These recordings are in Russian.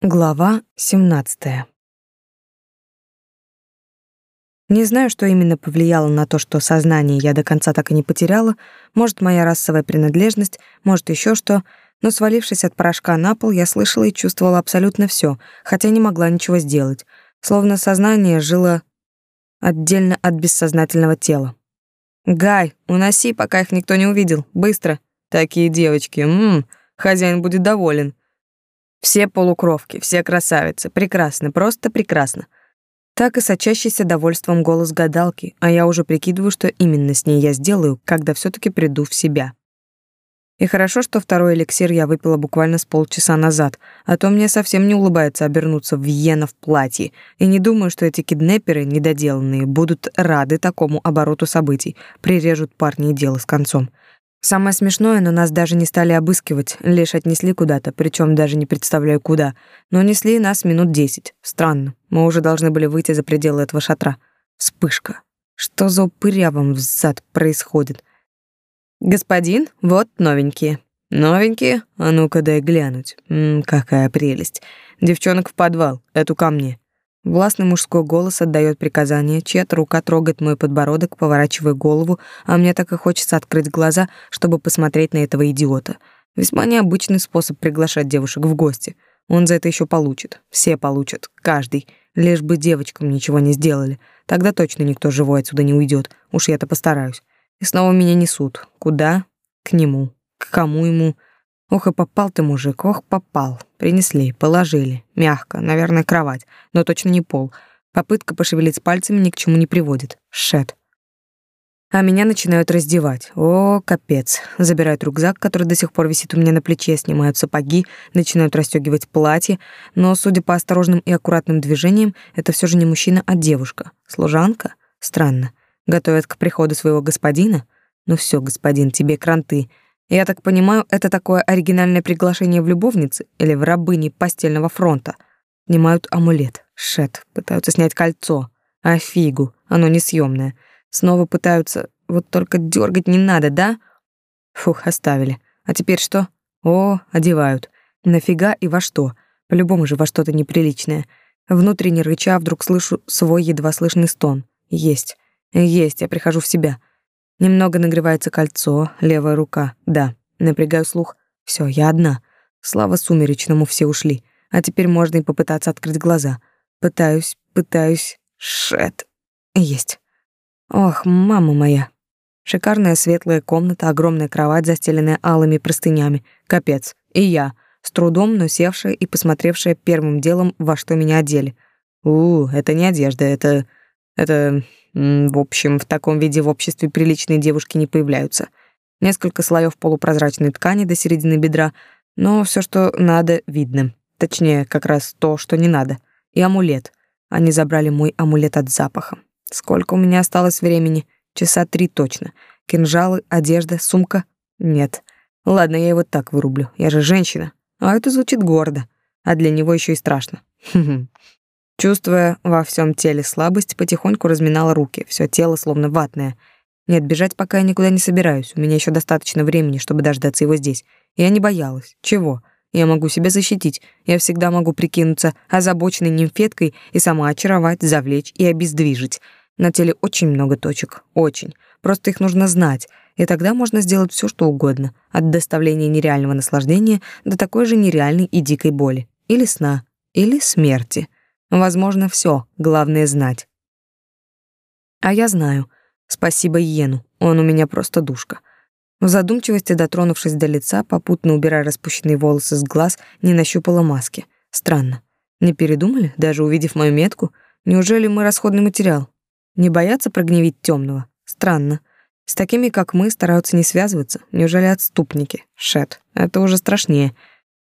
Глава 17. Не знаю, что именно повлияло на то, что сознание я до конца так и не потеряла, может, моя расовая принадлежность, может, еще что, но свалившись от порошка на пол, я слышала и чувствовала абсолютно все, хотя не могла ничего сделать, словно сознание жило отдельно от бессознательного тела. «Гай, уноси, пока их никто не увидел, быстро!» «Такие девочки, ммм, хозяин будет доволен!» Все полукровки, все красавицы, прекрасно, просто прекрасно. Так и сочащийся довольством голос гадалки, а я уже прикидываю, что именно с ней я сделаю, когда все таки приду в себя. И хорошо, что второй эликсир я выпила буквально с полчаса назад, а то мне совсем не улыбается обернуться в Вьена в платье, и не думаю, что эти киднеперы недоделанные будут рады такому обороту событий, прирежут парни и дело с концом. Самое смешное, но нас даже не стали обыскивать, лишь отнесли куда-то, причем даже не представляю куда. Но несли нас минут десять. Странно. Мы уже должны были выйти за пределы этого шатра. Вспышка. Что за упырявом взад происходит? Господин, вот новенькие. Новенькие? А ну-ка дай глянуть. -м, какая прелесть. Девчонок в подвал, эту ко мне. Властный мужской голос отдает приказание, чья-то рука трогает мой подбородок, поворачивая голову, а мне так и хочется открыть глаза, чтобы посмотреть на этого идиота. Весьма необычный способ приглашать девушек в гости. Он за это еще получит. Все получат. Каждый. Лишь бы девочкам ничего не сделали. Тогда точно никто живой отсюда не уйдет. Уж я-то постараюсь. И снова меня несут. Куда? К нему. К кому ему? Ох и попал ты, мужик, ох, попал. Принесли, положили. Мягко, наверное, кровать, но точно не пол. Попытка пошевелить пальцами ни к чему не приводит. Шет. А меня начинают раздевать. О, капец. Забирают рюкзак, который до сих пор висит у меня на плече, снимают сапоги, начинают расстегивать платье, но, судя по осторожным и аккуратным движениям, это все же не мужчина, а девушка. Служанка? Странно. Готовят к приходу своего господина? Ну все, господин, тебе кранты. Я так понимаю, это такое оригинальное приглашение в любовницы или в рабыни постельного фронта. Снимают амулет, шет, пытаются снять кольцо. А фигу, оно несъемное. Снова пытаются, вот только дергать не надо, да? Фух, оставили. А теперь что? О, одевают. Нафига и во что? По-любому же во что-то неприличное. Внутренне рыча вдруг слышу свой едва слышный стон. Есть. Есть, я прихожу в себя. Немного нагревается кольцо, левая рука. Да, напрягаю слух. Все, я одна. Слава сумеречному, все ушли. А теперь можно и попытаться открыть глаза. Пытаюсь, пытаюсь. Шет. Есть. Ох, мама моя. Шикарная светлая комната, огромная кровать, застеленная алыми простынями. Капец. И я, с трудом, но севшая и посмотревшая первым делом, во что меня одели. У, это не одежда, это... это... В общем, в таком виде в обществе приличные девушки не появляются. Несколько слоев полупрозрачной ткани до середины бедра, но все, что надо, видно. Точнее, как раз то, что не надо. И амулет. Они забрали мой амулет от запаха. Сколько у меня осталось времени? Часа три точно. Кинжалы, одежда, сумка? Нет. Ладно, я его так вырублю. Я же женщина. А это звучит гордо. А для него еще и страшно. Хм-хм. Чувствуя во всем теле слабость, потихоньку разминала руки, все тело словно ватное. Нет, бежать пока я никуда не собираюсь, у меня еще достаточно времени, чтобы дождаться его здесь. Я не боялась. Чего? Я могу себя защитить. Я всегда могу прикинуться озабоченной нимфеткой и сама очаровать, завлечь и обездвижить. На теле очень много точек, очень. Просто их нужно знать, и тогда можно сделать все, что угодно, от доставления нереального наслаждения до такой же нереальной и дикой боли, или сна, или смерти. Возможно, все, главное знать. А я знаю. Спасибо Йену, он у меня просто душка. В задумчивости, дотронувшись до лица, попутно убирая распущенные волосы с глаз, не нащупала маски. Странно. Не передумали, даже увидев мою метку? Неужели мы расходный материал? Не боятся прогневить темного? Странно. С такими, как мы, стараются не связываться. Неужели отступники? Шет, это уже страшнее.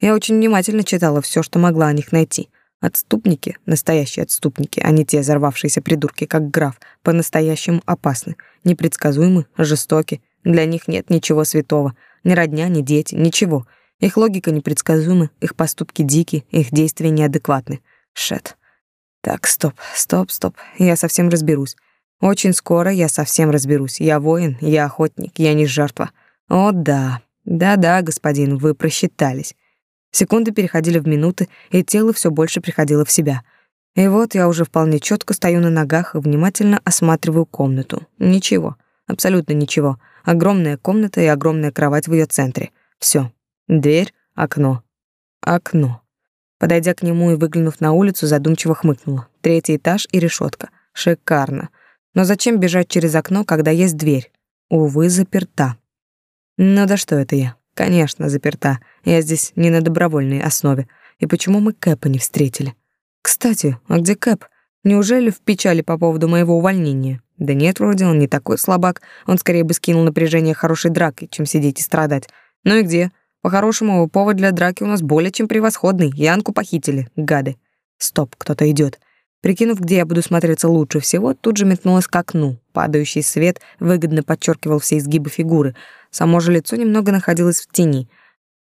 Я очень внимательно читала все, что могла о них найти — Отступники, настоящие отступники, а не те взорвавшиеся придурки, как граф, по-настоящему опасны, непредсказуемы, жестоки. Для них нет ничего святого, ни родня, ни дети, ничего. Их логика непредсказуема, их поступки дикие, их действия неадекватны. Шет. Так, стоп, стоп, стоп. Я совсем разберусь. Очень скоро я совсем разберусь. Я воин, я охотник, я не жертва. О, да. Да-да, господин, вы просчитались. Секунды переходили в минуты, и тело все больше приходило в себя. И вот я уже вполне четко стою на ногах и внимательно осматриваю комнату. Ничего, абсолютно ничего. Огромная комната и огромная кровать в ее центре. Все. Дверь, окно. Окно. Подойдя к нему и выглянув на улицу, задумчиво хмыкнула. Третий этаж и решетка. Шикарно. Но зачем бежать через окно, когда есть дверь? Увы, заперта. Ну да что это я? Конечно, заперта. Я здесь не на добровольной основе. И почему мы Кэпа не встретили? Кстати, а где Кэп? Неужели в печали по поводу моего увольнения? Да нет, вроде он не такой слабак. Он скорее бы скинул напряжение хорошей дракой, чем сидеть и страдать. Ну и где? По-хорошему, повод для драки у нас более чем превосходный. Янку похитили, гады. Стоп, кто-то идет. Прикинув, где я буду смотреться лучше всего, тут же метнулась к окну. Падающий свет выгодно подчеркивал все изгибы фигуры. Само же лицо немного находилось в тени.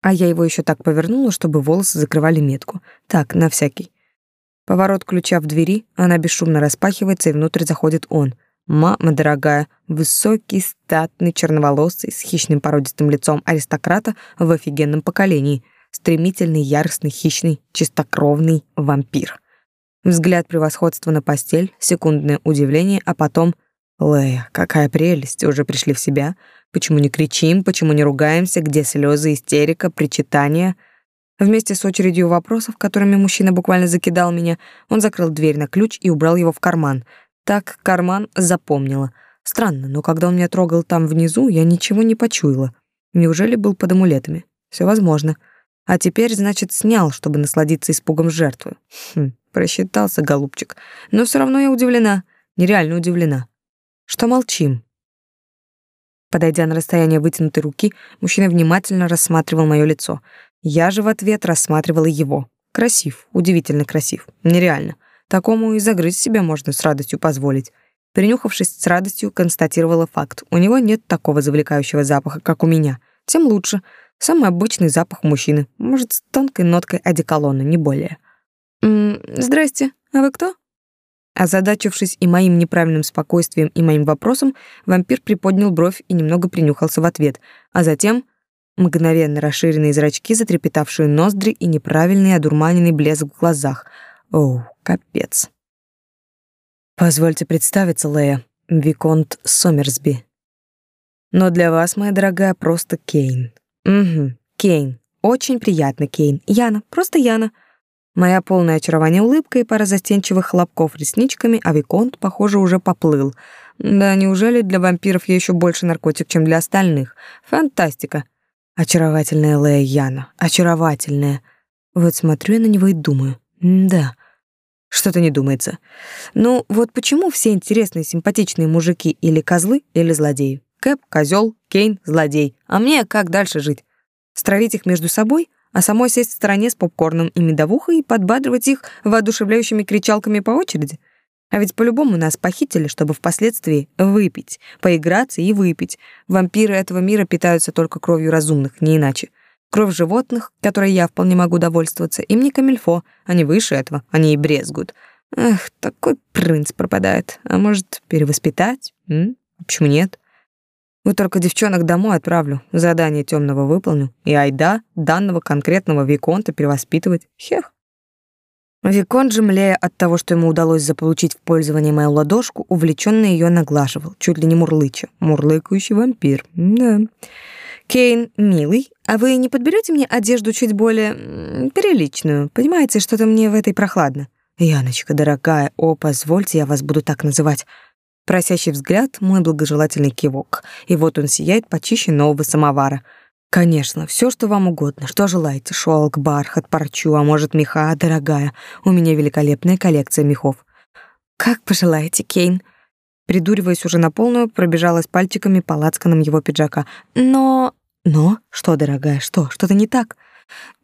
А я его еще так повернула, чтобы волосы закрывали метку. Так, на всякий. Поворот ключа в двери, она бесшумно распахивается, и внутрь заходит он — Мама дорогая, высокий, статный, черноволосый, с хищным породистым лицом аристократа в офигенном поколении, стремительный, яростный, хищный, чистокровный вампир. Взгляд превосходства на постель, секундное удивление, а потом «Лея, какая прелесть, уже пришли в себя? Почему не кричим, почему не ругаемся, где слезы, истерика, причитания?» Вместе с очередью вопросов, которыми мужчина буквально закидал меня, он закрыл дверь на ключ и убрал его в карман — так карман запомнила. Странно, но когда он меня трогал там внизу, я ничего не почуяла. Неужели был под амулетами? Все возможно. А теперь, значит, снял, чтобы насладиться испугом жертвы. Хм, просчитался, голубчик. Но все равно я удивлена, нереально удивлена. Что молчим? Подойдя на расстояние вытянутой руки, мужчина внимательно рассматривал мое лицо. Я же в ответ рассматривала его. Красив, удивительно красив, нереально. Такому и загрызть себя можно с радостью позволить. Принюхавшись с радостью, констатировала факт. У него нет такого завлекающего запаха, как у меня. Тем лучше. Самый обычный запах мужчины. Может, с тонкой ноткой одеколона, не более. «М -м, «Здрасте. А вы кто?» Озадачившись и моим неправильным спокойствием, и моим вопросом, вампир приподнял бровь и немного принюхался в ответ, а затем мгновенно расширенные зрачки, затрепетавшие ноздри и неправильный одурманенный блеск в глазах — Оу, капец. Позвольте представиться, Лея, Виконт Сомерсби. Но для вас, моя дорогая, просто Кейн. Угу, Кейн. Очень приятно, Кейн. Яна, просто Яна. Моя полная очарование улыбка и пара застенчивых хлопков ресничками, а Виконт, похоже, уже поплыл. Да неужели для вампиров я еще больше наркотик, чем для остальных? Фантастика. Очаровательная Лея Яна, очаровательная. Вот смотрю я на него и думаю, да, что-то не думается. Ну, вот почему все интересные, симпатичные мужики или козлы, или злодеи? Кэп — козел, Кейн — злодей. А мне как дальше жить? Стравить их между собой, а самой сесть в стороне с попкорном и медовухой и подбадривать их воодушевляющими кричалками по очереди? А ведь по-любому нас похитили, чтобы впоследствии выпить, поиграться и выпить. Вампиры этого мира питаются только кровью разумных, не иначе. Кровь животных, которой я вполне могу довольствоваться, им не камильфо, они выше этого, они и брезгуют. Эх, такой принц пропадает. А может, перевоспитать? М? Почему нет? Вот только девчонок домой отправлю, задание темного выполню, и айда данного конкретного Виконта перевоспитывать. Хех. Виконт же, млея от того, что ему удалось заполучить в пользование мою ладошку, увлеченно ее наглаживал, чуть ли не мурлыча. Мурлыкающий вампир. Да. Кейн, милый, а вы не подберете мне одежду чуть более приличную? Понимаете, что-то мне в этой прохладно. Яночка, дорогая, о, позвольте, я вас буду так называть. Просящий взгляд, мой благожелательный кивок. И вот он сияет почище нового самовара. Конечно, все, что вам угодно. Что желаете? Шелк, бархат, парчу, а может, меха, дорогая. У меня великолепная коллекция мехов. Как пожелаете, Кейн. Придуриваясь уже на полную, пробежалась пальчиками по лацканам его пиджака. Но но? Что, дорогая, что? Что-то не так?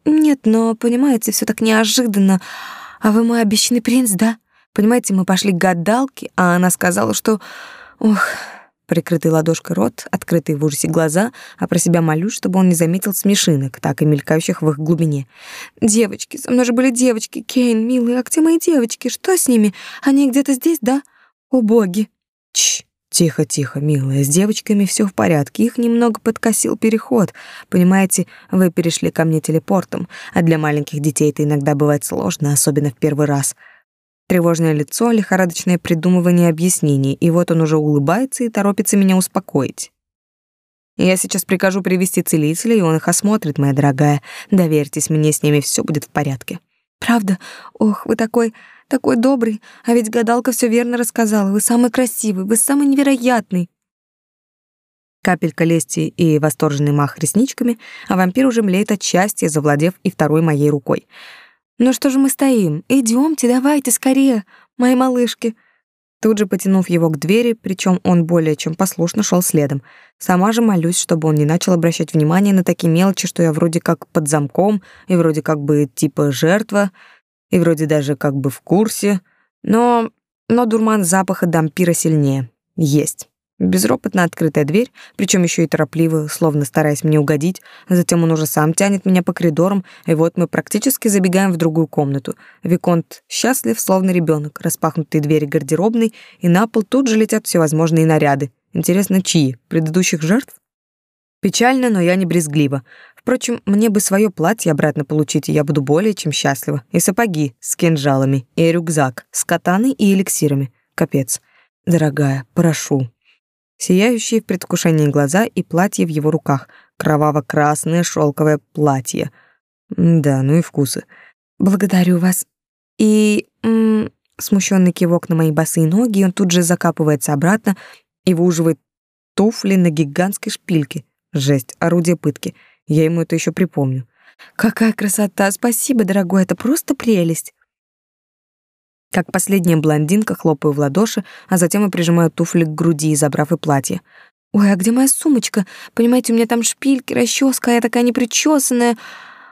Нет, но, понимаете, все так неожиданно. А вы мой обещанный принц, да? Понимаете, мы пошли к гадалке, а она сказала, что... Ох, прикрытый ладошкой рот, открытые в ужасе глаза, а про себя молюсь, чтобы он не заметил смешинок, так и мелькающих в их глубине. «Девочки, со мной же были девочки. Кейн, милый, а где мои девочки? Что с ними? Они где-то здесь, да? О, боги!» «Чш, Тихо, тихо, милая, с девочками все в порядке. Их немного подкосил переход. Понимаете, вы перешли ко мне телепортом, а для маленьких детей это иногда бывает сложно, особенно в первый раз. Тревожное лицо, лихорадочное придумывание объяснений, и вот он уже улыбается и торопится меня успокоить. Я сейчас прикажу привести целителя, и он их осмотрит, моя дорогая. Доверьтесь мне, с ними все будет в порядке. Правда? Ох, вы такой такой добрый, а ведь гадалка все верно рассказала. Вы самый красивый, вы самый невероятный. Капелька лести и восторженный мах ресничками, а вампир уже млеет от счастья, завладев и второй моей рукой. «Ну что же мы стоим? Идемте, давайте скорее, мои малышки!» Тут же потянув его к двери, причем он более чем послушно шел следом. Сама же молюсь, чтобы он не начал обращать внимание на такие мелочи, что я вроде как под замком и вроде как бы типа жертва — и вроде даже как бы в курсе, но... но дурман запаха дампира сильнее. Есть. Безропотно открытая дверь, причем еще и торопливо, словно стараясь мне угодить. Затем он уже сам тянет меня по коридорам, и вот мы практически забегаем в другую комнату. Виконт счастлив, словно ребенок. Распахнутые двери гардеробной, и на пол тут же летят всевозможные наряды. Интересно, чьи? Предыдущих жертв? Печально, но я не брезглива. Впрочем, мне бы свое платье обратно получить, и я буду более чем счастлива. И сапоги с кинжалами, и рюкзак с катаной и эликсирами. Капец. Дорогая, прошу. Сияющие в предвкушении глаза и платье в его руках. Кроваво-красное шелковое платье. Да, ну и вкусы. Благодарю вас. И... смущенный кивок на мои босые ноги, он тут же закапывается обратно и выуживает туфли на гигантской шпильке. Жесть, орудие пытки — я ему это еще припомню. Какая красота! Спасибо, дорогой, это просто прелесть. Как последняя блондинка хлопаю в ладоши, а затем и прижимаю туфли к груди, забрав и платье. Ой, а где моя сумочка? Понимаете, у меня там шпильки, расческа, я такая непричесанная.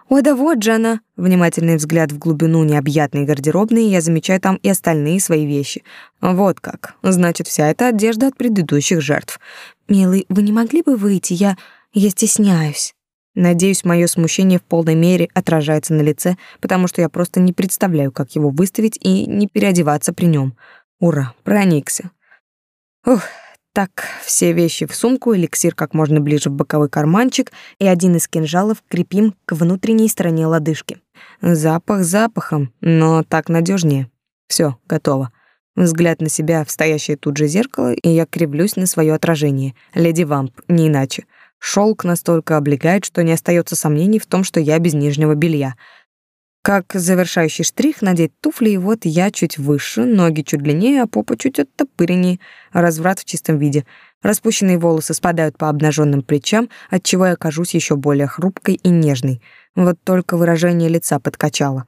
Ой, да вот же она. Внимательный взгляд в глубину необъятной гардеробной, я замечаю там и остальные свои вещи. Вот как. Значит, вся эта одежда от предыдущих жертв. Милый, вы не могли бы выйти? Я я стесняюсь. Надеюсь, мое смущение в полной мере отражается на лице, потому что я просто не представляю, как его выставить и не переодеваться при нем. Ура, проникся. Ух, так, все вещи в сумку, эликсир как можно ближе в боковой карманчик и один из кинжалов крепим к внутренней стороне лодыжки. Запах запахом, но так надежнее. Все, готово. Взгляд на себя в стоящее тут же зеркало, и я кривлюсь на свое отражение. Леди Вамп, не иначе. Шелк настолько облегает, что не остается сомнений в том, что я без нижнего белья. Как завершающий штрих надеть туфли, и вот я чуть выше, ноги чуть длиннее, а попа чуть оттопыреннее. Разврат в чистом виде. Распущенные волосы спадают по обнаженным плечам, отчего я кажусь еще более хрупкой и нежной. Вот только выражение лица подкачало.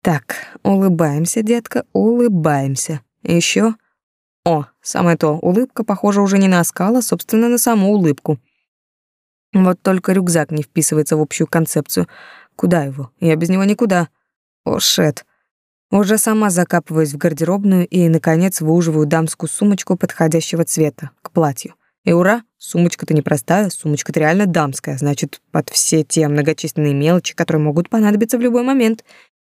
Так, улыбаемся, детка, улыбаемся. Еще. О, самое то, улыбка похожа уже не на оскал, а, собственно, на саму улыбку. Вот только рюкзак не вписывается в общую концепцию. Куда его? Я без него никуда. О, шет. Уже сама закапываюсь в гардеробную и, наконец, выуживаю дамскую сумочку подходящего цвета к платью. И ура, сумочка-то не простая, сумочка-то реально дамская, значит, под все те многочисленные мелочи, которые могут понадобиться в любой момент.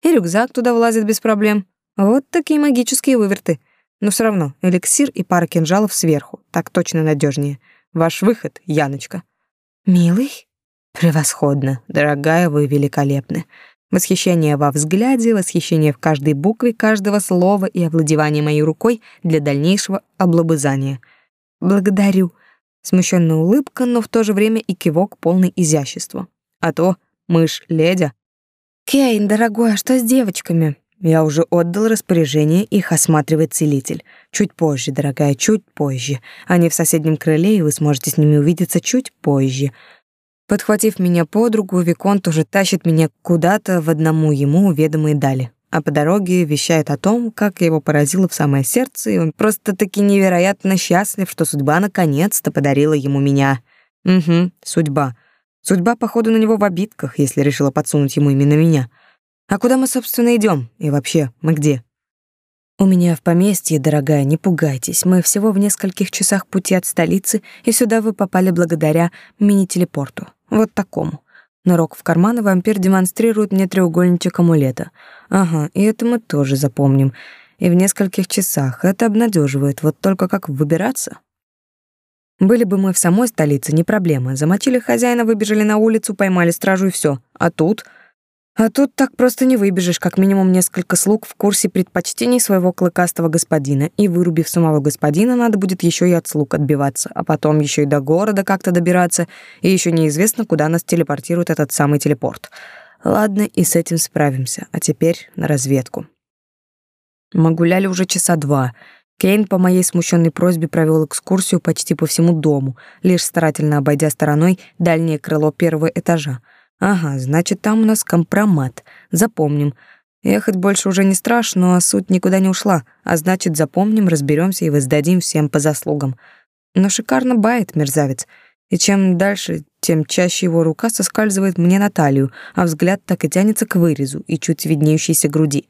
И рюкзак туда влазит без проблем. Вот такие магические выверты. Но все равно эликсир и пара кинжалов сверху. Так точно надежнее. Ваш выход, Яночка. «Милый?» «Превосходно, дорогая, вы великолепны. Восхищение во взгляде, восхищение в каждой букве каждого слова и овладевание моей рукой для дальнейшего облобызания. Благодарю». Смущенная улыбка, но в то же время и кивок полный изящества. А то мышь ледя. «Кейн, дорогой, а что с девочками?» Я уже отдал распоряжение, их осматривать целитель. Чуть позже, дорогая, чуть позже. Они в соседнем крыле, и вы сможете с ними увидеться чуть позже. Подхватив меня под руку, Виконт уже тащит меня куда-то в одному ему уведомые дали. А по дороге вещает о том, как его поразило в самое сердце, и он просто-таки невероятно счастлив, что судьба наконец-то подарила ему меня. Угу, судьба. Судьба, походу, на него в обидках, если решила подсунуть ему именно меня. — а куда мы, собственно, идем? И вообще, мы где? У меня в поместье, дорогая, не пугайтесь. Мы всего в нескольких часах пути от столицы, и сюда вы попали благодаря мини-телепорту. Вот такому. Нырок в карман, и вампир демонстрирует мне треугольничек амулета. Ага, и это мы тоже запомним. И в нескольких часах. Это обнадеживает. Вот только как выбираться? Были бы мы в самой столице, не проблема. Замочили хозяина, выбежали на улицу, поймали стражу и все. А тут... А тут так просто не выбежишь, как минимум несколько слуг в курсе предпочтений своего клыкастого господина, и вырубив самого господина, надо будет еще и от слуг отбиваться, а потом еще и до города как-то добираться, и еще неизвестно, куда нас телепортирует этот самый телепорт. Ладно, и с этим справимся, а теперь на разведку. Мы гуляли уже часа два. Кейн по моей смущенной просьбе провел экскурсию почти по всему дому, лишь старательно обойдя стороной дальнее крыло первого этажа — Ага, значит, там у нас компромат. Запомним. Ехать больше уже не страшно, а суть никуда не ушла. А значит, запомним, разберемся и воздадим всем по заслугам. Но шикарно бает мерзавец. И чем дальше, тем чаще его рука соскальзывает мне на талию, а взгляд так и тянется к вырезу и чуть виднеющейся груди.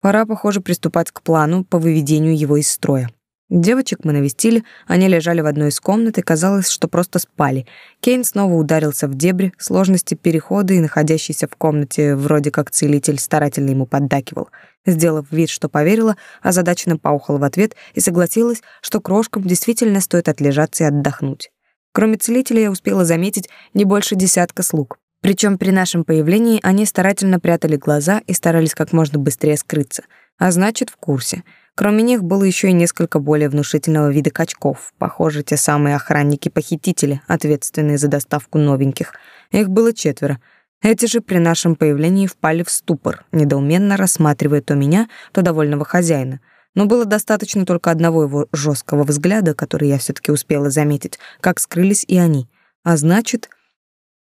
Пора, похоже, приступать к плану по выведению его из строя. Девочек мы навестили, они лежали в одной из комнат, и казалось, что просто спали. Кейн снова ударился в дебри, сложности перехода и находящийся в комнате вроде как целитель старательно ему поддакивал. Сделав вид, что поверила, озадаченно поухала в ответ и согласилась, что крошкам действительно стоит отлежаться и отдохнуть. Кроме целителя я успела заметить не больше десятка слуг. Причем при нашем появлении они старательно прятали глаза и старались как можно быстрее скрыться, а значит, в курсе — Кроме них было еще и несколько более внушительного вида качков, похоже, те самые охранники-похитители, ответственные за доставку новеньких. Их было четверо. Эти же при нашем появлении впали в ступор, недоуменно рассматривая то меня, то довольного хозяина. Но было достаточно только одного его жесткого взгляда, который я все таки успела заметить, как скрылись и они. А значит...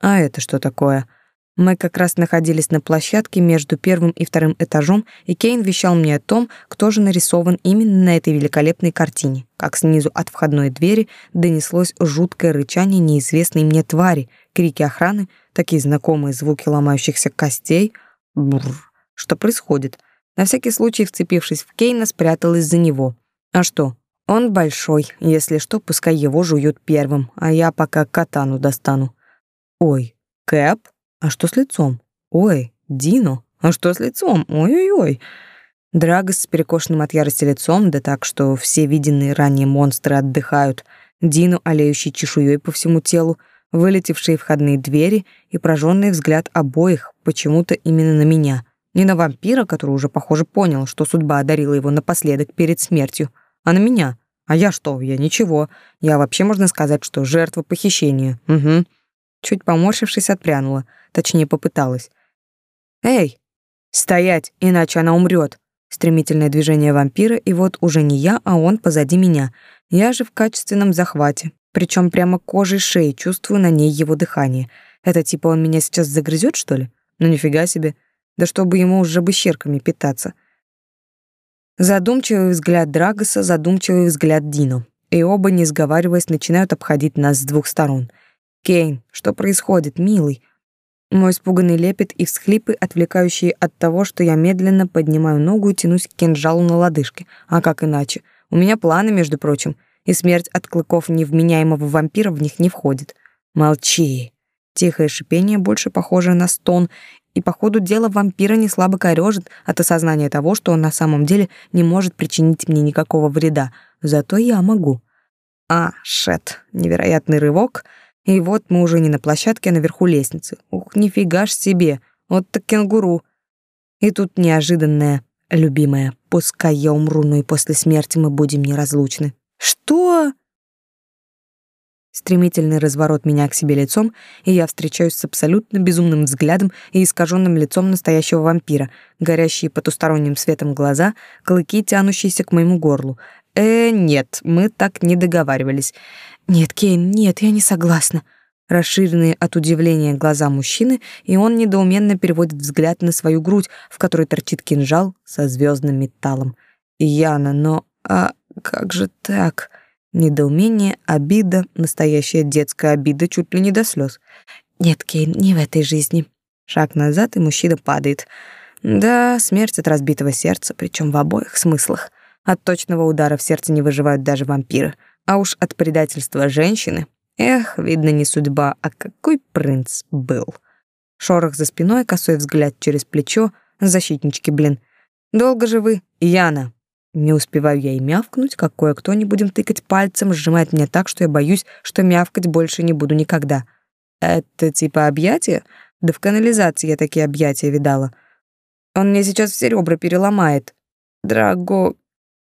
А это что такое? Мы как раз находились на площадке между первым и вторым этажом, и Кейн вещал мне о том, кто же нарисован именно на этой великолепной картине. Как снизу от входной двери донеслось жуткое рычание неизвестной мне твари, крики охраны, такие знакомые звуки ломающихся костей. Бррр. Что происходит? На всякий случай, вцепившись в Кейна, спряталась за него. А что? Он большой, если что, пускай его жуют первым, а я пока катану достану. Ой, Кэп? А что с лицом? Ой, Дино, а что с лицом? Ой-ой-ой. Драгос с перекошенным от ярости лицом, да так, что все виденные ранее монстры отдыхают. Дину, олеющий чешуей по всему телу, вылетевшие входные двери и прожженный взгляд обоих почему-то именно на меня. Не на вампира, который уже, похоже, понял, что судьба одарила его напоследок перед смертью, а на меня. А я что? Я ничего. Я вообще, можно сказать, что жертва похищения. Угу. Чуть поморщившись, отпрянула — Точнее, попыталась. «Эй! Стоять, иначе она умрет!» Стремительное движение вампира, и вот уже не я, а он позади меня. Я же в качественном захвате, причем прямо кожей шеи чувствую на ней его дыхание. Это типа он меня сейчас загрызет, что ли? Ну нифига себе. Да чтобы ему уже бы щерками питаться. Задумчивый взгляд Драгоса, задумчивый взгляд Дино. И оба, не сговариваясь, начинают обходить нас с двух сторон. «Кейн, что происходит, милый? Мой испуганный лепет и всхлипы, отвлекающие от того, что я медленно поднимаю ногу и тянусь к кинжалу на лодыжке. А как иначе? У меня планы, между прочим, и смерть от клыков невменяемого вампира в них не входит. Молчи. Тихое шипение, больше похоже на стон, и по ходу дела вампира не слабо корёжит от осознания того, что он на самом деле не может причинить мне никакого вреда. Зато я могу. А, шет, невероятный рывок — и вот мы уже не на площадке, а наверху лестницы. Ух, нифига ж себе, вот так кенгуру. И тут неожиданное, любимая, пускай я умру, но и после смерти мы будем неразлучны. Что? Стремительный разворот меня к себе лицом, и я встречаюсь с абсолютно безумным взглядом и искаженным лицом настоящего вампира, горящие потусторонним светом глаза, клыки, тянущиеся к моему горлу. Э, нет, мы так не договаривались. «Нет, Кейн, нет, я не согласна». Расширенные от удивления глаза мужчины, и он недоуменно переводит взгляд на свою грудь, в которой торчит кинжал со звездным металлом. «Яна, но... А как же так?» Недоумение, обида, настоящая детская обида чуть ли не до слез. «Нет, Кейн, не в этой жизни». Шаг назад, и мужчина падает. Да, смерть от разбитого сердца, причем в обоих смыслах. От точного удара в сердце не выживают даже вампиры. А уж от предательства женщины, эх, видно не судьба, а какой принц был. Шорох за спиной, косой взгляд через плечо, защитнички, блин. Долго же вы, Яна? Не успеваю я и мявкнуть, как кое-кто, не будем тыкать пальцем, сжимает меня так, что я боюсь, что мявкать больше не буду никогда. Это типа объятия? Да в канализации я такие объятия видала. Он мне сейчас все ребра переломает. Драго...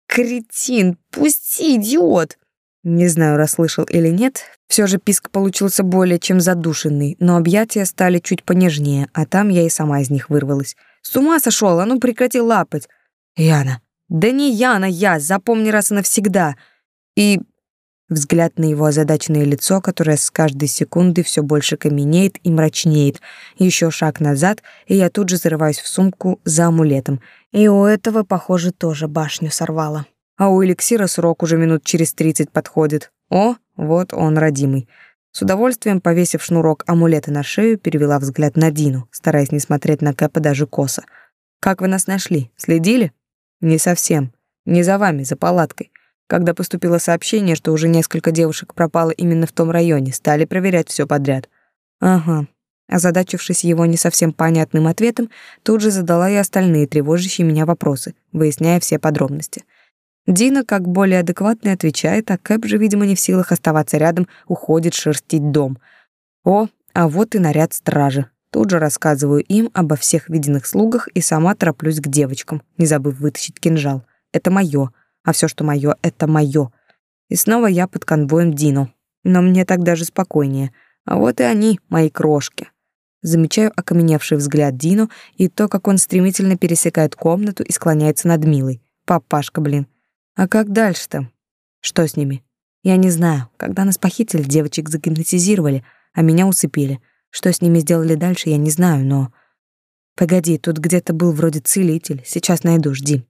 Кретин, пусти, идиот! Не знаю, расслышал или нет, все же писк получился более чем задушенный, но объятия стали чуть понежнее, а там я и сама из них вырвалась. С ума сошел, а ну прекрати лапать. Яна. Да не Яна, я, запомни раз и навсегда. И Взгляд на его озадаченное лицо, которое с каждой секунды все больше каменеет и мрачнеет. Еще шаг назад, и я тут же зарываюсь в сумку за амулетом. И у этого, похоже, тоже башню сорвало. А у эликсира срок уже минут через тридцать подходит. О, вот он, родимый. С удовольствием, повесив шнурок амулета на шею, перевела взгляд на Дину, стараясь не смотреть на Кэпа даже косо. «Как вы нас нашли? Следили?» «Не совсем. Не за вами, за палаткой. Когда поступило сообщение, что уже несколько девушек пропало именно в том районе, стали проверять все подряд. Ага. Озадачившись его не совсем понятным ответом, тут же задала и остальные тревожащие меня вопросы, выясняя все подробности. Дина, как более адекватный, отвечает, а Кэп же, видимо, не в силах оставаться рядом, уходит шерстить дом. О, а вот и наряд стражи. Тут же рассказываю им обо всех виденных слугах и сама тороплюсь к девочкам, не забыв вытащить кинжал. Это моё а все, что мое, это мое. И снова я под конвоем Дину. Но мне так даже спокойнее. А вот и они, мои крошки. Замечаю окаменевший взгляд Дину и то, как он стремительно пересекает комнату и склоняется над Милой. Папашка, блин. А как дальше-то? Что с ними? Я не знаю. Когда нас похитили, девочек загипнотизировали, а меня усыпили. Что с ними сделали дальше, я не знаю, но... Погоди, тут где-то был вроде целитель. Сейчас найду, жди.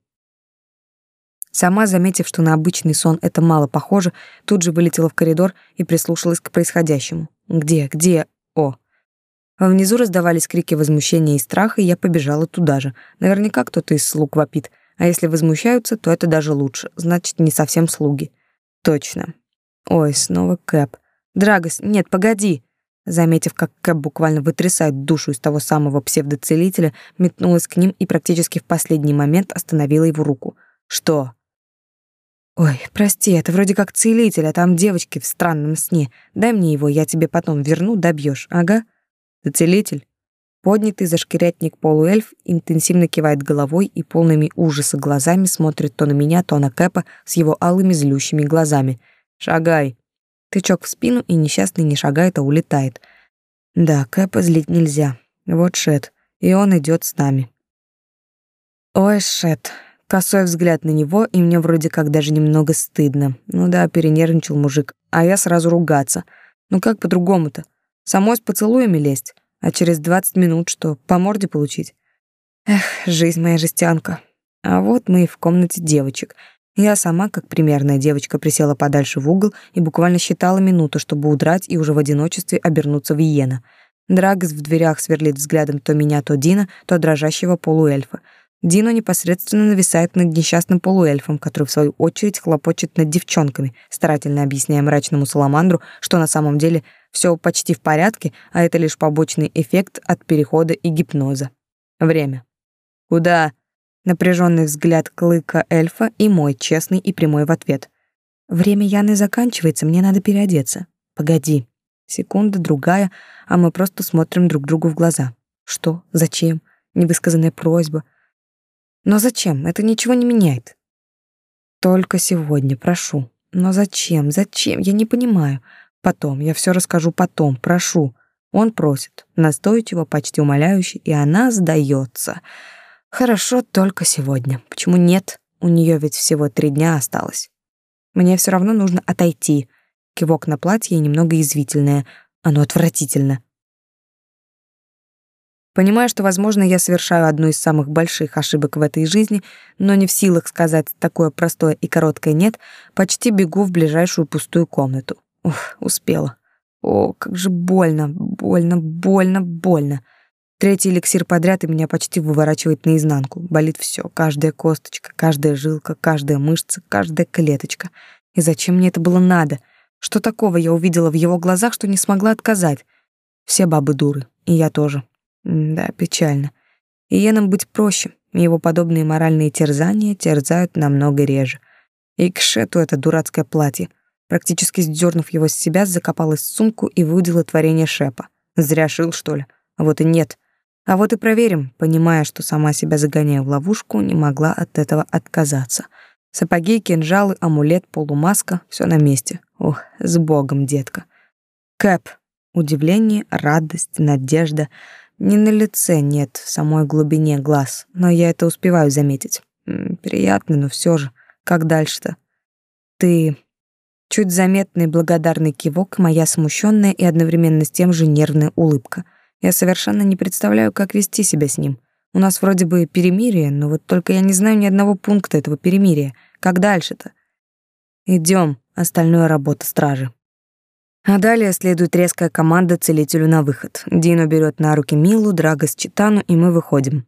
Сама, заметив, что на обычный сон это мало похоже, тут же вылетела в коридор и прислушалась к происходящему. «Где? Где? О!» Внизу раздавались крики возмущения и страха, и я побежала туда же. Наверняка кто-то из слуг вопит. А если возмущаются, то это даже лучше. Значит, не совсем слуги. Точно. Ой, снова Кэп. Драгос, нет, погоди. Заметив, как Кэп буквально вытрясает душу из того самого псевдоцелителя, метнулась к ним и практически в последний момент остановила его руку. Что? Ой, прости, это вроде как целитель, а там девочки в странном сне. Дай мне его, я тебе потом верну, добьешь. Ага. Целитель? Поднятый за шкирятник полуэльф интенсивно кивает головой и полными ужаса глазами смотрит то на меня, то на Кэпа с его алыми злющими глазами. «Шагай!» Тычок в спину, и несчастный не шагает, а улетает. Да, Кэпа злить нельзя. Вот Шет, и он идет с нами. Ой, Шет, Косой взгляд на него, и мне вроде как даже немного стыдно. Ну да, перенервничал мужик, а я сразу ругаться. Ну как по-другому-то? Самой с поцелуями лезть, а через двадцать минут что, по морде получить? Эх, жизнь моя жестянка. А вот мы и в комнате девочек. Я сама, как примерная девочка, присела подальше в угол и буквально считала минуту, чтобы удрать и уже в одиночестве обернуться в иена. Драгос в дверях сверлит взглядом то меня, то Дина, то дрожащего полуэльфа. Дино непосредственно нависает над несчастным полуэльфом, который в свою очередь хлопочет над девчонками, старательно объясняя мрачному саламандру, что на самом деле все почти в порядке, а это лишь побочный эффект от перехода и гипноза. Время. Куда? Напряженный взгляд клыка эльфа и мой честный и прямой в ответ. Время Яны заканчивается, мне надо переодеться. Погоди. Секунда, другая, а мы просто смотрим друг другу в глаза. Что? Зачем? Невысказанная просьба — но зачем? Это ничего не меняет. Только сегодня, прошу. Но зачем? Зачем? Я не понимаю. Потом, я все расскажу потом, прошу. Он просит, настойчиво, почти умоляюще, и она сдается. Хорошо, только сегодня. Почему нет? У нее ведь всего три дня осталось. Мне все равно нужно отойти. Кивок на платье немного извительное. Оно отвратительно. Понимая, что, возможно, я совершаю одну из самых больших ошибок в этой жизни, но не в силах сказать такое простое и короткое «нет», почти бегу в ближайшую пустую комнату. Ух, успела. О, как же больно, больно, больно, больно. Третий эликсир подряд и меня почти выворачивает наизнанку. Болит все, каждая косточка, каждая жилка, каждая мышца, каждая клеточка. И зачем мне это было надо? Что такого я увидела в его глазах, что не смогла отказать? Все бабы дуры, и я тоже. Да, печально. Иенам быть проще. Его подобные моральные терзания терзают намного реже. И к Шету это дурацкое платье. Практически сдернув его с себя, закопалась в сумку и выудила творение Шепа. Зря шил, что ли? А вот и нет. А вот и проверим, понимая, что сама себя загоняю в ловушку, не могла от этого отказаться. Сапоги, кинжалы, амулет, полумаска — все на месте. Ух, с богом, детка. Кэп. Удивление, радость, надежда. Не на лице, нет, в самой глубине глаз. Но я это успеваю заметить. Приятно, но все же. Как дальше-то? Ты... Чуть заметный благодарный кивок, моя смущенная и одновременно с тем же нервная улыбка. Я совершенно не представляю, как вести себя с ним. У нас вроде бы перемирие, но вот только я не знаю ни одного пункта этого перемирия. Как дальше-то? Идем, остальное работа стражи. А далее следует резкая команда целителю на выход. Дино берет на руки Милу, Драгос Читану, и мы выходим.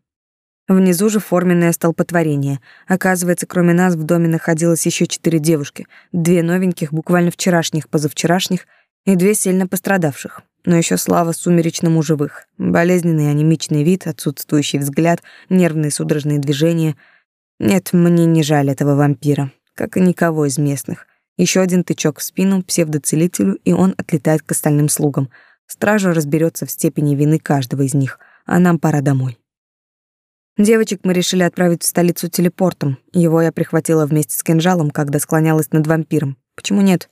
Внизу же форменное столпотворение. Оказывается, кроме нас в доме находилось еще четыре девушки, две новеньких, буквально вчерашних, позавчерашних, и две сильно пострадавших. Но еще слава сумеречному живых. Болезненный анемичный вид, отсутствующий взгляд, нервные судорожные движения. Нет, мне не жаль этого вампира, как и никого из местных. Еще один тычок в спину псевдоцелителю, и он отлетает к остальным слугам. Стража разберется в степени вины каждого из них, а нам пора домой. Девочек мы решили отправить в столицу телепортом. Его я прихватила вместе с кинжалом, когда склонялась над вампиром. Почему нет?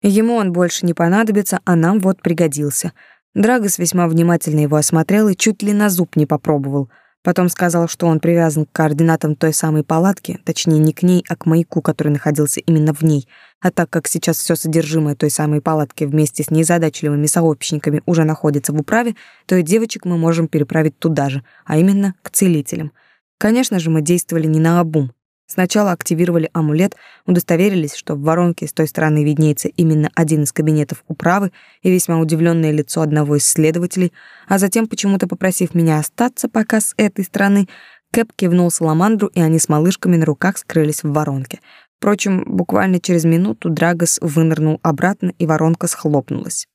Ему он больше не понадобится, а нам вот пригодился. Драгос весьма внимательно его осмотрел и чуть ли на зуб не попробовал — Потом сказал, что он привязан к координатам той самой палатки, точнее не к ней, а к маяку, который находился именно в ней. А так как сейчас все содержимое той самой палатки вместе с незадачливыми сообщниками уже находится в управе, то и девочек мы можем переправить туда же, а именно к целителям. Конечно же, мы действовали не на обум. Сначала активировали амулет, удостоверились, что в воронке с той стороны виднеется именно один из кабинетов управы и весьма удивленное лицо одного из следователей, а затем, почему-то попросив меня остаться пока с этой стороны, Кэп кивнул Саламандру, и они с малышками на руках скрылись в воронке. Впрочем, буквально через минуту Драгос вынырнул обратно, и воронка схлопнулась.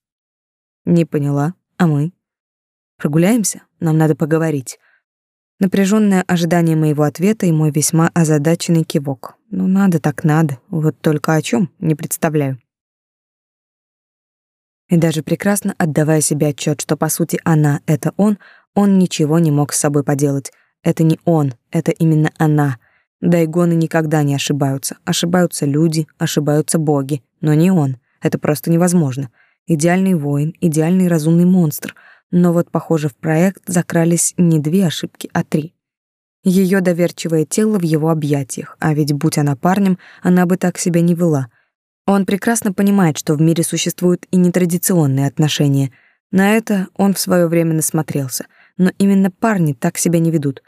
«Не поняла. А мы?» «Прогуляемся? Нам надо поговорить». Напряженное ожидание моего ответа и мой весьма озадаченный кивок. Ну надо так надо, вот только о чем не представляю. И даже прекрасно отдавая себе отчет, что по сути она — это он, он ничего не мог с собой поделать. Это не он, это именно она. Дайгоны никогда не ошибаются. Ошибаются люди, ошибаются боги, но не он. Это просто невозможно. Идеальный воин, идеальный разумный монстр — но вот, похоже, в проект закрались не две ошибки, а три. Ее доверчивое тело в его объятиях, а ведь будь она парнем, она бы так себя не вела. Он прекрасно понимает, что в мире существуют и нетрадиционные отношения. На это он в свое время насмотрелся. Но именно парни так себя не ведут.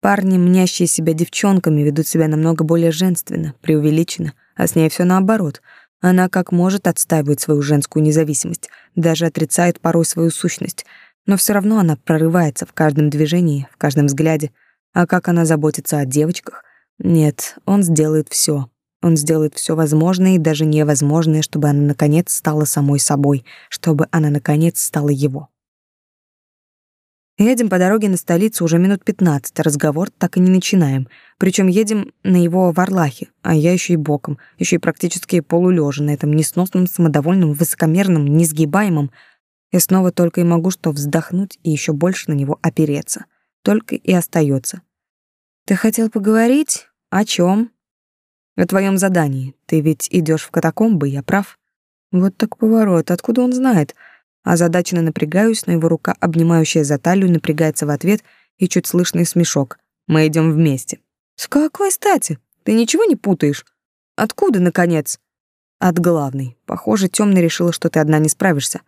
Парни, мнящие себя девчонками, ведут себя намного более женственно, преувеличенно, а с ней все наоборот. Она как может отстаивает свою женскую независимость, даже отрицает порой свою сущность — но все равно она прорывается в каждом движении, в каждом взгляде. А как она заботится о девочках? Нет, он сделает все. Он сделает все возможное и даже невозможное, чтобы она наконец стала самой собой, чтобы она наконец стала его. Едем по дороге на столицу уже минут пятнадцать, разговор так и не начинаем. Причем едем на его варлахе, а я еще и боком, еще и практически полулежа на этом несносном, самодовольном, высокомерном, несгибаемом, и снова только и могу что вздохнуть и еще больше на него опереться. Только и остается. Ты хотел поговорить? О чем? О твоем задании. Ты ведь идешь в катакомбы, я прав? Вот так поворот. Откуда он знает? Озадаченно напрягаюсь, но его рука, обнимающая за талию, напрягается в ответ, и чуть слышный смешок. Мы идем вместе. С какой стати? Ты ничего не путаешь? Откуда, наконец? От главной. Похоже, темный решила, что ты одна не справишься.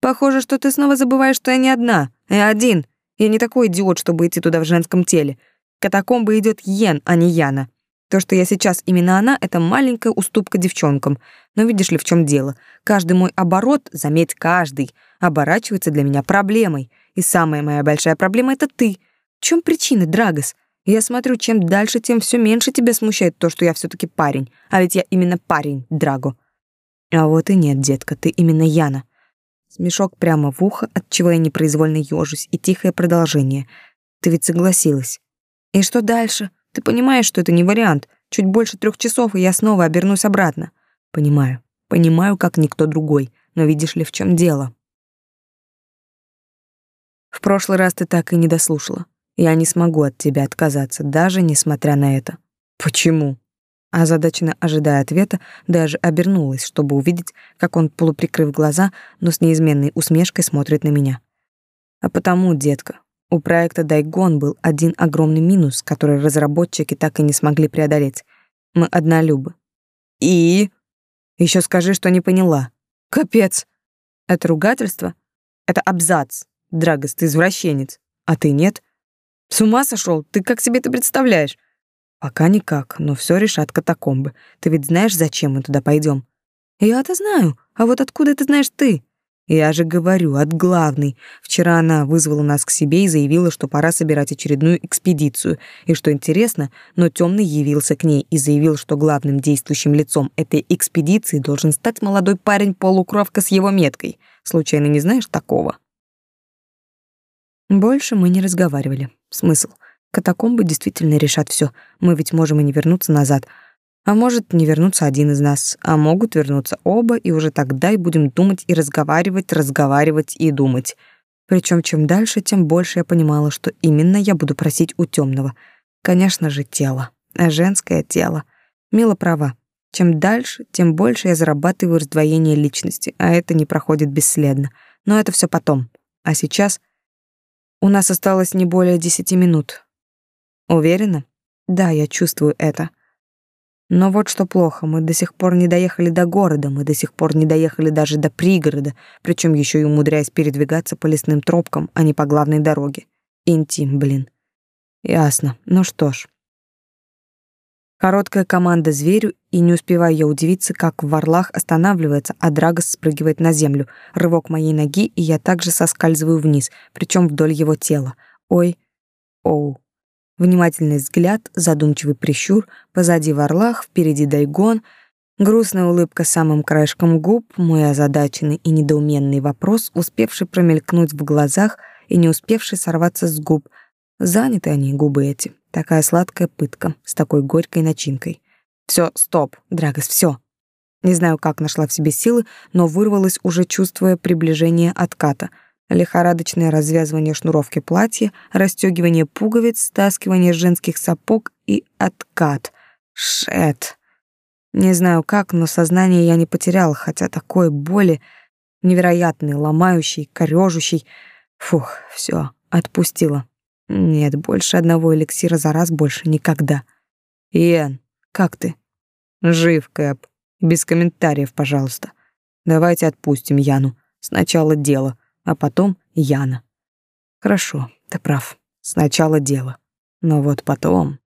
Похоже, что ты снова забываешь, что я не одна, я один. Я не такой идиот, чтобы идти туда в женском теле. Катакомбы идет Йен, а не Яна. То, что я сейчас именно она, это маленькая уступка девчонкам. Но видишь ли, в чем дело? Каждый мой оборот, заметь, каждый, оборачивается для меня проблемой. И самая моя большая проблема — это ты. В чем причина, Драгос? Я смотрю, чем дальше, тем все меньше тебя смущает то, что я все таки парень. А ведь я именно парень, Драго. А вот и нет, детка, ты именно Яна. Смешок прямо в ухо, от чего я непроизвольно ёжусь, и тихое продолжение. Ты ведь согласилась. И что дальше? Ты понимаешь, что это не вариант. Чуть больше трех часов, и я снова обернусь обратно. Понимаю. Понимаю, как никто другой. Но видишь ли, в чем дело? В прошлый раз ты так и не дослушала. Я не смогу от тебя отказаться, даже несмотря на это. Почему? Озадаченно ожидая ответа, даже обернулась, чтобы увидеть, как он, полуприкрыв глаза, но с неизменной усмешкой смотрит на меня. А потому, детка, у проекта Дайгон был один огромный минус, который разработчики так и не смогли преодолеть. Мы однолюбы. И еще скажи, что не поняла. Капец. Это ругательство? Это абзац. Драгос, ты извращенец. А ты нет? С ума сошел? Ты как себе это представляешь? Пока никак, но все решат катакомбы. Ты ведь знаешь, зачем мы туда пойдем? Я-то знаю. А вот откуда это знаешь ты? Я же говорю, от главной. Вчера она вызвала нас к себе и заявила, что пора собирать очередную экспедицию. И что интересно, но Темный явился к ней и заявил, что главным действующим лицом этой экспедиции должен стать молодой парень-полукровка с его меткой. Случайно не знаешь такого? Больше мы не разговаривали. Смысл? Катакомбы действительно решат все. Мы ведь можем и не вернуться назад. А может, не вернуться один из нас, а могут вернуться оба, и уже тогда и будем думать и разговаривать, разговаривать и думать. Причем чем дальше, тем больше я понимала, что именно я буду просить у темного. Конечно же, тело. А женское тело. Мила права. Чем дальше, тем больше я зарабатываю раздвоение личности, а это не проходит бесследно. Но это все потом. А сейчас у нас осталось не более десяти минут. Уверена? Да, я чувствую это. Но вот что плохо, мы до сих пор не доехали до города, мы до сих пор не доехали даже до пригорода, причем еще и умудряясь передвигаться по лесным тропкам, а не по главной дороге. Интим, блин. Ясно. Ну что ж. Короткая команда зверю, и не успеваю я удивиться, как в останавливается, а Драгос спрыгивает на землю. Рывок моей ноги, и я также соскальзываю вниз, причем вдоль его тела. Ой, оу. Внимательный взгляд, задумчивый прищур, позади Варлах, впереди Дайгон, грустная улыбка самым краешком губ, мой озадаченный и недоуменный вопрос, успевший промелькнуть в глазах и не успевший сорваться с губ. Заняты они, губы эти. Такая сладкая пытка, с такой горькой начинкой. Все, стоп, Драгос, все. Не знаю, как нашла в себе силы, но вырвалась уже чувствуя приближение отката — лихорадочное развязывание шнуровки платья, расстегивание пуговиц, стаскивание женских сапог и откат. Шет. Не знаю как, но сознание я не потерял, хотя такой боли невероятный, ломающий, корёжущий. Фух, все, отпустила. Нет, больше одного эликсира за раз больше никогда. Иэн, как ты? Жив, Кэп. Без комментариев, пожалуйста. Давайте отпустим Яну. Сначала дело а потом Яна. Хорошо, ты прав. Сначала дело. Но вот потом...